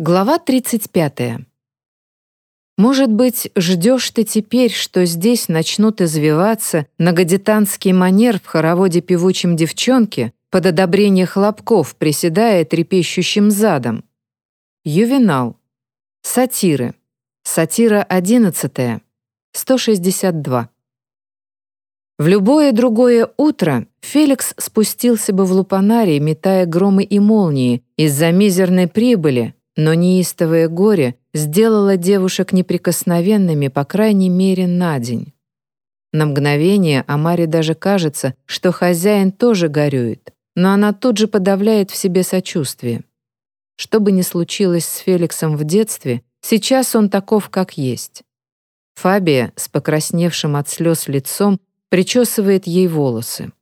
Глава 35. Может быть, ждешь ты теперь, что здесь начнут извиваться на гадитанский манер в хороводе певучем девчонке под одобрение хлопков, приседая трепещущим задом. Ювенал. Сатиры. Сатира 11. 162. В любое другое утро Феликс спустился бы в лупанарий, метая громы и молнии из-за мизерной прибыли, но неистовое горе сделало девушек неприкосновенными, по крайней мере, на день. На мгновение Амаре даже кажется, что хозяин тоже горюет, но она тут же подавляет в себе сочувствие. Что бы ни случилось с Феликсом в детстве, сейчас он таков, как есть. Фабия с покрасневшим от слез лицом причесывает ей волосы.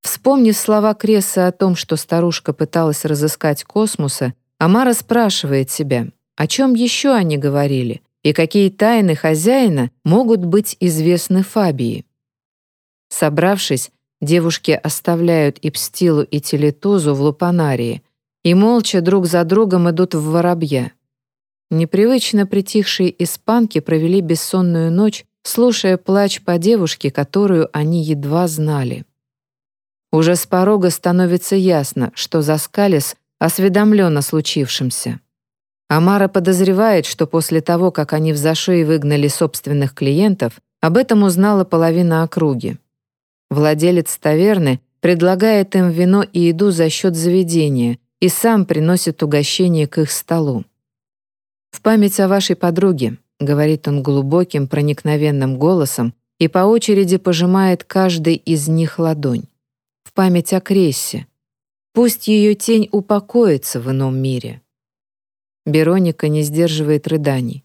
Вспомнив слова Кресса о том, что старушка пыталась разыскать космоса, Амара спрашивает себя, о чем еще они говорили и какие тайны хозяина могут быть известны Фабии. Собравшись, девушки оставляют Ипстилу и Телетузу в Лупанарии и молча друг за другом идут в Воробья. Непривычно притихшие испанки провели бессонную ночь, слушая плач по девушке, которую они едва знали. Уже с порога становится ясно, что Заскалис осведомлен о случившемся. Амара подозревает, что после того, как они в зашей выгнали собственных клиентов, об этом узнала половина округи. Владелец таверны предлагает им вино и еду за счет заведения и сам приносит угощение к их столу. «В память о вашей подруге», — говорит он глубоким, проникновенным голосом и по очереди пожимает каждый из них ладонь. «В память о Крессе, Пусть ее тень упокоится в ином мире. Бероника не сдерживает рыданий.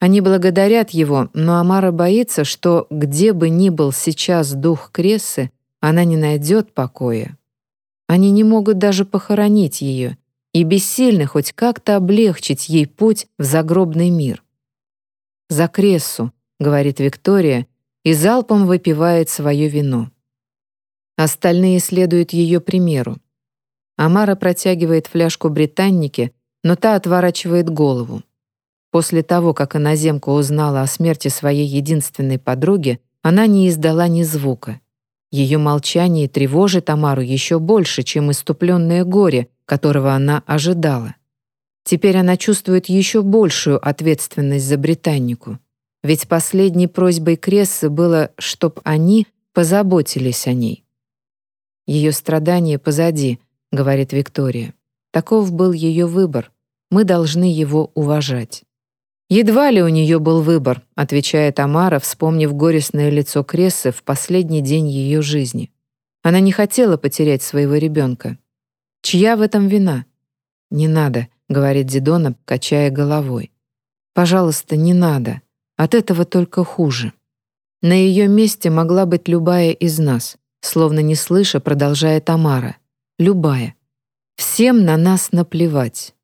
Они благодарят его, но Амара боится, что где бы ни был сейчас дух Крессы, она не найдет покоя. Они не могут даже похоронить ее и бессильны хоть как-то облегчить ей путь в загробный мир. «За Крессу», — говорит Виктория, и залпом выпивает свое вино. Остальные следуют ее примеру. Амара протягивает фляжку британники, но та отворачивает голову. После того, как иноземка узнала о смерти своей единственной подруги, она не издала ни звука. Ее молчание тревожит Амару еще больше, чем иступленное горе, которого она ожидала. Теперь она чувствует еще большую ответственность за британнику. Ведь последней просьбой Крессы было, чтоб они позаботились о ней. Ее страдания позади, говорит Виктория. Таков был ее выбор. Мы должны его уважать. «Едва ли у нее был выбор», — отвечает Амара, вспомнив горестное лицо Крессы в последний день ее жизни. Она не хотела потерять своего ребенка. Чья в этом вина? «Не надо», — говорит Дидона, качая головой. «Пожалуйста, не надо. От этого только хуже». На ее месте могла быть любая из нас, словно не слыша, продолжает Амара. Любая. Всем на нас наплевать.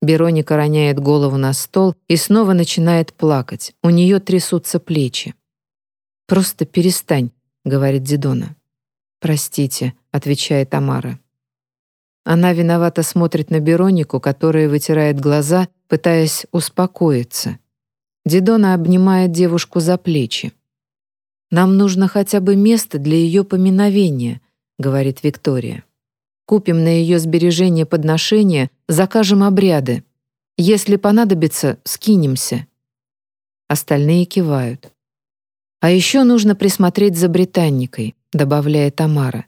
Бероника роняет голову на стол и снова начинает плакать. У нее трясутся плечи. «Просто перестань», — говорит Дидона. «Простите», — отвечает Тамара. Она виновато смотрит на Беронику, которая вытирает глаза, пытаясь успокоиться. Дидона обнимает девушку за плечи. «Нам нужно хотя бы место для ее поминовения», — говорит Виктория. «Купим на ее сбережение подношения, закажем обряды. Если понадобится, скинемся». Остальные кивают. «А еще нужно присмотреть за британникой», — добавляет Тамара.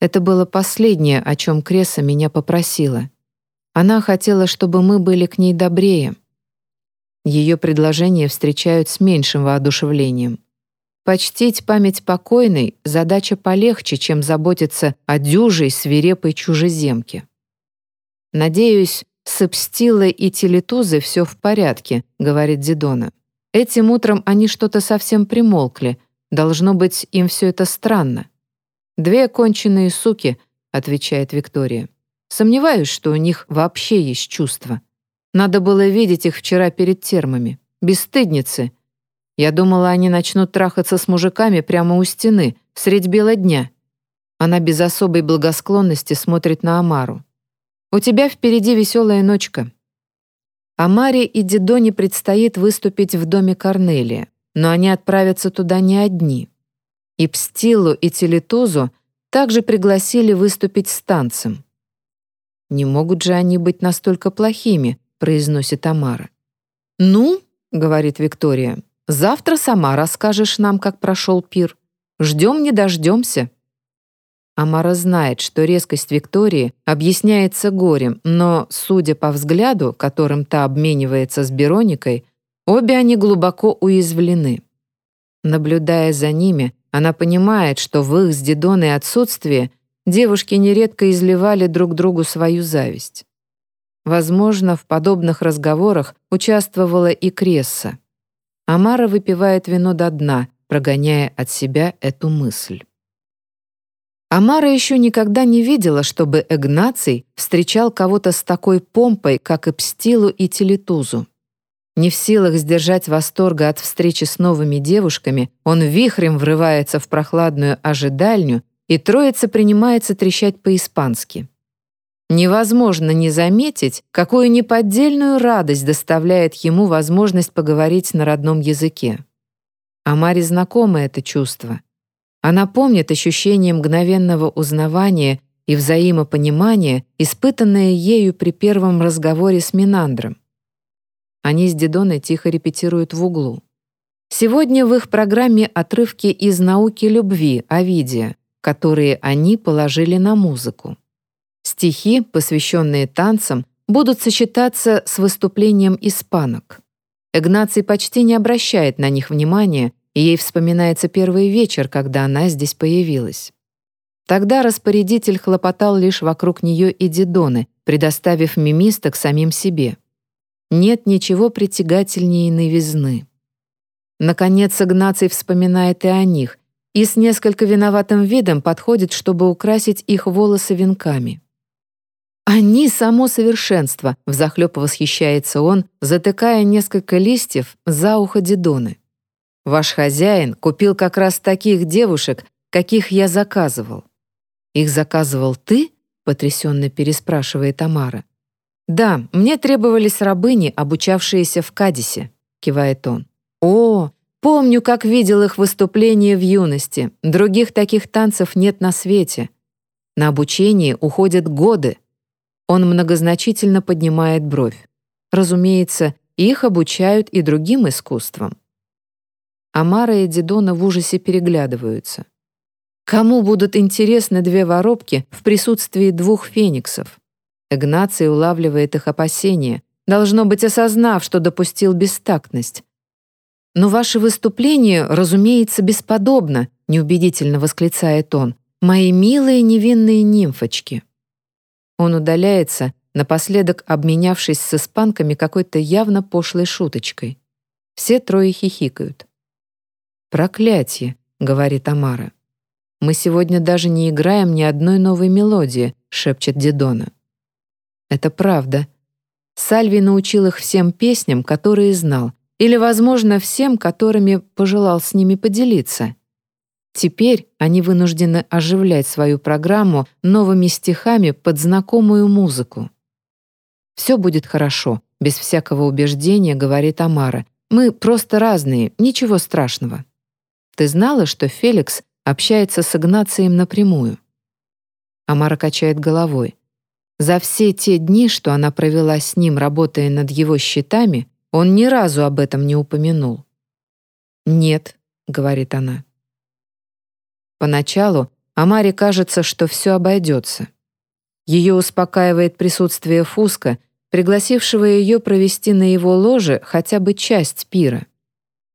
«Это было последнее, о чем Креса меня попросила. Она хотела, чтобы мы были к ней добрее». Ее предложение встречают с меньшим воодушевлением. Почтить память покойной — задача полегче, чем заботиться о дюжей свирепой чужеземке. «Надеюсь, с Эпстилой и Телетузой все в порядке», — говорит Дидона. «Этим утром они что-то совсем примолкли. Должно быть, им все это странно». «Две конченые суки», — отвечает Виктория. «Сомневаюсь, что у них вообще есть чувства. Надо было видеть их вчера перед термами. Бесстыдницы, я думала, они начнут трахаться с мужиками прямо у стены, средь бела дня. Она без особой благосклонности смотрит на Амару. «У тебя впереди веселая ночка. А Маре и Дидоне предстоит выступить в доме Корнелия, но они отправятся туда не одни. И Пстилу, и Телетузу также пригласили выступить с танцем. «Не могут же они быть настолько плохими», — произносит Амара. «Ну», — говорит Виктория, — «завтра сама расскажешь нам, как прошел пир. Ждем не дождемся». Амара знает, что резкость Виктории объясняется горем, но, судя по взгляду, которым та обменивается с Бероникой, обе они глубоко уязвлены. Наблюдая за ними, она понимает, что в их с Дидоной отсутствии девушки нередко изливали друг другу свою зависть. Возможно, в подобных разговорах участвовала и Кресса. Амара выпивает вино до дна, прогоняя от себя эту мысль. Амара еще никогда не видела, чтобы Игнаций встречал кого-то с такой помпой, как и Пстилу и Телетузу. Не в силах сдержать восторга от встречи с новыми девушками, он вихрем врывается в прохладную ожидальню, и троица принимается трещать по-испански. Невозможно не заметить, какую неподдельную радость доставляет ему возможность поговорить на родном языке. Амаре знакомо это чувство — она помнит ощущение мгновенного узнавания и взаимопонимания, испытанное ею при первом разговоре с Минандром. Они с Дидоной тихо репетируют в углу. Сегодня в их программе отрывки из «Науки любви» Овидия, которые они положили на музыку. Стихи, посвященные танцам, будут сочетаться с выступлением испанок. Игнаций почти не обращает на них внимания, и ей вспоминается первый вечер, когда она здесь появилась. Тогда распорядитель хлопотал лишь вокруг нее и Дидоны, предоставив мимиста к самим себе. Нет ничего притягательнее новизны. Наконец Игнаций вспоминает и о них, и с несколько виноватым видом подходит, чтобы украсить их волосы венками. «Они — само совершенство!» — взахлёб восхищается он, затыкая несколько листьев за ухо Дидоны. Ваш хозяин купил как раз таких девушек, каких я заказывал». «Их заказывал ты?» — потрясенно переспрашивает Тамара. «Да, мне требовались рабыни, обучавшиеся в Кадисе», — кивает он. «О, помню, как видел их выступление в юности. Других таких танцев нет на свете. На обучение уходят годы». Он многозначительно поднимает бровь. Разумеется, их обучают и другим искусствам. Амара и Дидона в ужасе переглядываются. Кому будут интересны две воробки в присутствии двух фениксов? Игнаций улавливает их опасения, должно быть, осознав, что допустил бестактность. «Но ваше выступление, разумеется, бесподобно», неубедительно восклицает он. «Мои милые невинные нимфочки». Он удаляется, напоследок обменявшись с испанками какой-то явно пошлой шуточкой. Все трое хихикают. «Проклятие», — говорит Амара. «Мы сегодня даже не играем ни одной новой мелодии», — шепчет Дидона. Это правда. Сальви научил их всем песням, которые знал, или, возможно, всем, которыми пожелал с ними поделиться. Теперь они вынуждены оживлять свою программу новыми стихами под знакомую музыку. «Все будет хорошо», — без всякого убеждения говорит Амара. «Мы просто разные, ничего страшного». Ты знала, что Феликс общается с Игнацием напрямую?» Амара качает головой. За все те дни, что она провела с ним, работая над его счетами, он ни разу об этом не упомянул. «Нет», — говорит она. Поначалу Амаре кажется, что все обойдется. Ее успокаивает присутствие Фуска, пригласившего ее провести на его ложе хотя бы часть пира.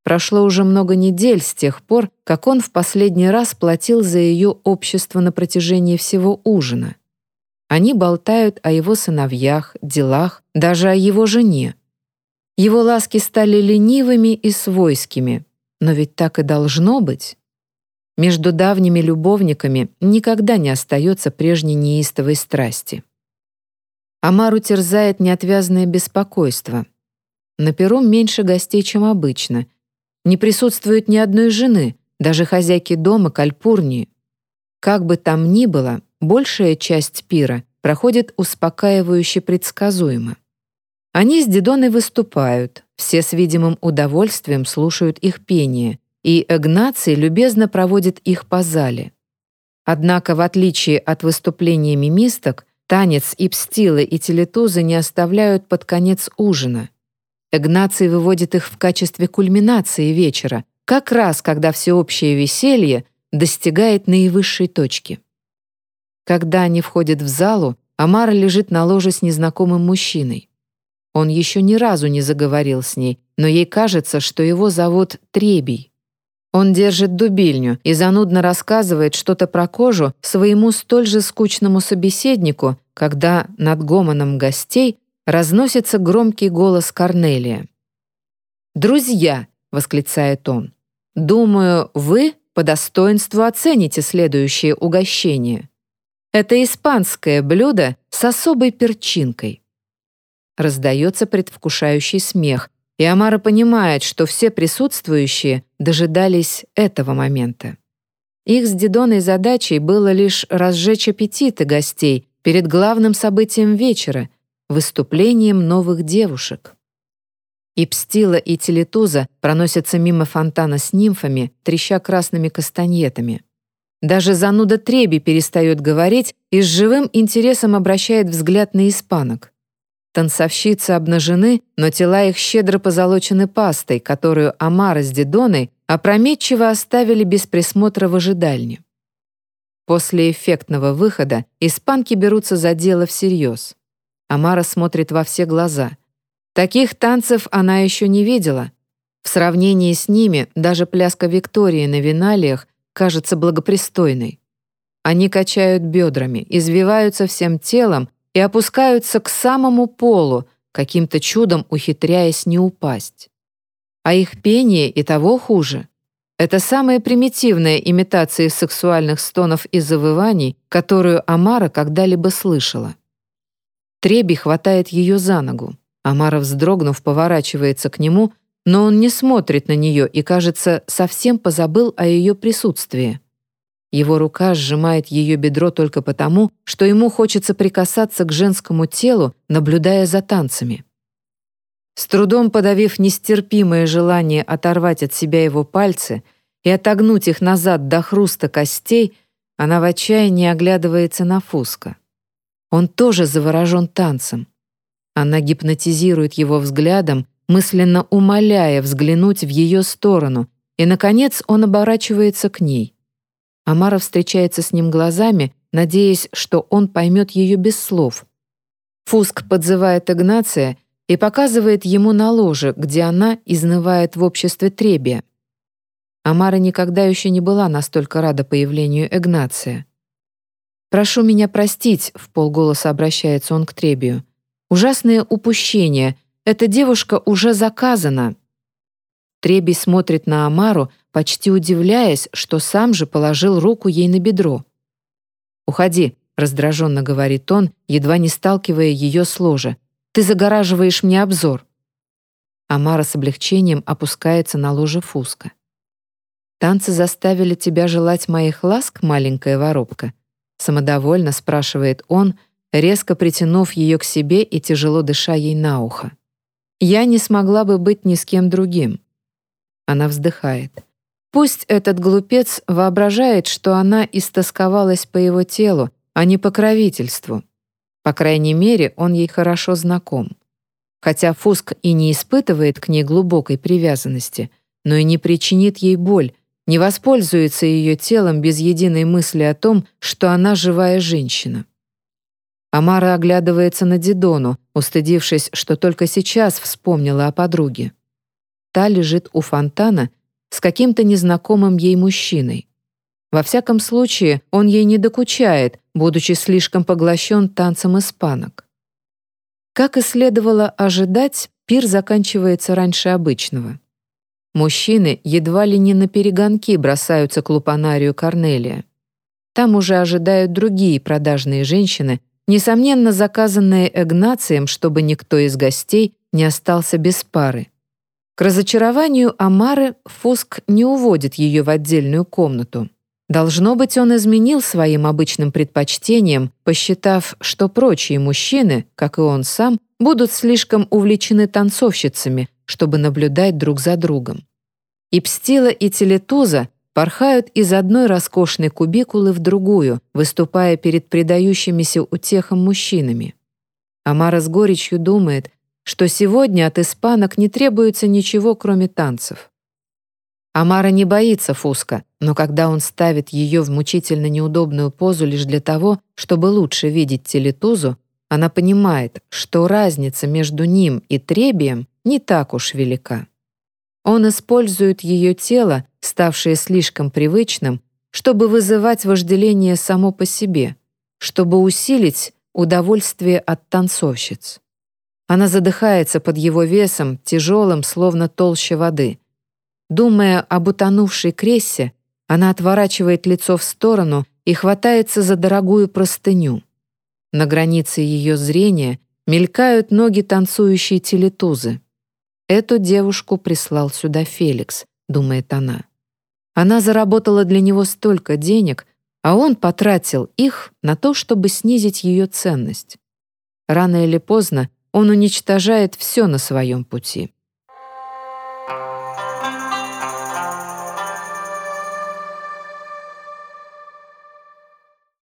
Прошло уже много недель с тех пор, как он в последний раз платил за ее общество на протяжении всего ужина. Они болтают о его сыновьях, делах, даже о его жене. Его ласки стали ленивыми и свойскими, но ведь так и должно быть. Между давними любовниками никогда не остается прежней неистовой страсти. Амару терзает неотвязное беспокойство. На перу меньше гостей, чем обычно, не присутствует ни одной жены, даже хозяйки дома Кальпурнии. Как бы там ни было, большая часть пира проходит успокаивающе предсказуемо. Они с Дидоной выступают, все с видимым удовольствием слушают их пение, и Игнаций любезно проводит их по зале. Однако, в отличие от выступления мимисток, танец и пстилы и телетузы не оставляют под конец ужина. Игнаций выводит их в качестве кульминации вечера, как раз когда всеобщее веселье достигает наивысшей точки. Когда они входят в залу, Амара лежит на ложе с незнакомым мужчиной. Он еще ни разу не заговорил с ней, но ей кажется, что его зовут Требий. Он держит дубильню и занудно рассказывает что-то про кожу своему столь же скучному собеседнику, когда над гомоном гостей разносится громкий голос Корнелия. «Друзья!» — восклицает он. «Думаю, вы по достоинству оцените следующее угощение. Это испанское блюдо с особой перчинкой. Раздается предвкушающий смех, и Амара понимает, что все присутствующие дожидались этого момента. Их с Дидоной задачей было лишь разжечь аппетиты гостей перед главным событием вечера — выступлением новых девушек. И Пстила, и Телетуза проносятся мимо фонтана с нимфами, треща красными кастаньетами. Даже зануда Треби перестает говорить и с живым интересом обращает взгляд на испанок. Танцовщицы обнажены, но тела их щедро позолочены пастой, которую Амара с Дидоной опрометчиво оставили без присмотра в ожидальне. После эффектного выхода испанки берутся за дело всерьез. Амара смотрит во все глаза. Таких танцев она еще не видела. В сравнении с ними даже пляска Виктории на виналиях кажется благопристойной. Они качают бедрами, извиваются всем телом, и опускаются к самому полу, каким-то чудом ухитряясь не упасть. А их пение и того хуже. Это самая примитивная имитация сексуальных стонов и завываний, которую Амара когда-либо слышала. Треби хватает ее за ногу. Амара, вздрогнув, поворачивается к нему, но он не смотрит на нее и, кажется, совсем позабыл о ее присутствии. Его рука сжимает ее бедро только потому, что ему хочется прикасаться к женскому телу, наблюдая за танцами. С трудом подавив нестерпимое желание оторвать от себя его пальцы и отогнуть их назад до хруста костей, она в отчаянии оглядывается на Фуска. Он тоже заворожен танцем. Она гипнотизирует его взглядом, мысленно умоляя взглянуть в ее сторону, и, наконец, он оборачивается к ней. Амара встречается с ним глазами, надеясь, что он поймет ее без слов. Фуск подзывает Игнация и показывает ему на ложе, где она изнывает в обществе Требия. Амара никогда еще не была настолько рада появлению Игнация. «Прошу меня простить», — в полголоса обращается он к Требию. «Ужасное упущение. Эта девушка уже заказана». Требий смотрит на Амару, почти удивляясь, что сам же положил руку ей на бедро. «Уходи», — раздраженно говорит он, едва не сталкивая ее с ложа. «Ты загораживаешь мне обзор». Амара с облегчением опускается на ложе Фуска. «Танцы заставили тебя желать моих ласк, маленькая воробка?» Самодовольно спрашивает он, резко притянув ее к себе и тяжело дыша ей на ухо. «Я не смогла бы быть ни с кем другим». Она вздыхает. Пусть этот глупец воображает, что она истосковалась по его телу, а не покровительству. По крайней мере, он ей хорошо знаком. Хотя Фуск и не испытывает к ней глубокой привязанности, но и не причинит ей боль, не воспользуется ее телом без единой мысли о том, что она живая женщина. Амара оглядывается на Дидону, устыдившись, что только сейчас вспомнила о подруге. Та лежит у фонтана с каким-то незнакомым ей мужчиной. Во всяком случае, он ей не докучает, будучи слишком поглощен танцем испанок. Как и следовало ожидать, пир заканчивается раньше обычного. Мужчины едва ли не на перегонки бросаются к лупанарию Корнелия. Там уже ожидают другие продажные женщины, несомненно заказанные Эгнацием, чтобы никто из гостей не остался без пары. К разочарованию Амары Фуск не уводит ее в отдельную комнату. Должно быть, он изменил своим обычным предпочтениям, посчитав, что прочие мужчины, как и он сам, будут слишком увлечены танцовщицами, чтобы наблюдать друг за другом. И Пстила, и Телетуза порхают из одной роскошной кубикулы в другую, выступая перед предающимися утехам мужчинами. Амара с горечью думает, что сегодня от испанок не требуется ничего, кроме танцев. Амара не боится Фуска, но когда он ставит ее в мучительно неудобную позу лишь для того, чтобы лучше видеть телетузу, она понимает, что разница между ним и Требием не так уж велика. Он использует ее тело, ставшее слишком привычным, чтобы вызывать вожделение само по себе, чтобы усилить удовольствие от танцовщиц. Она задыхается под его весом, тяжелым, словно толще воды. Думая об утонувшей крессе, она отворачивает лицо в сторону и хватается за дорогую простыню. На границе ее зрения мелькают ноги танцующей телетузы. «Эту девушку прислал сюда Феликс», — думает она. Она заработала для него столько денег, а он потратил их на то, чтобы снизить ее ценность. Рано или поздно он уничтожает все на своем пути.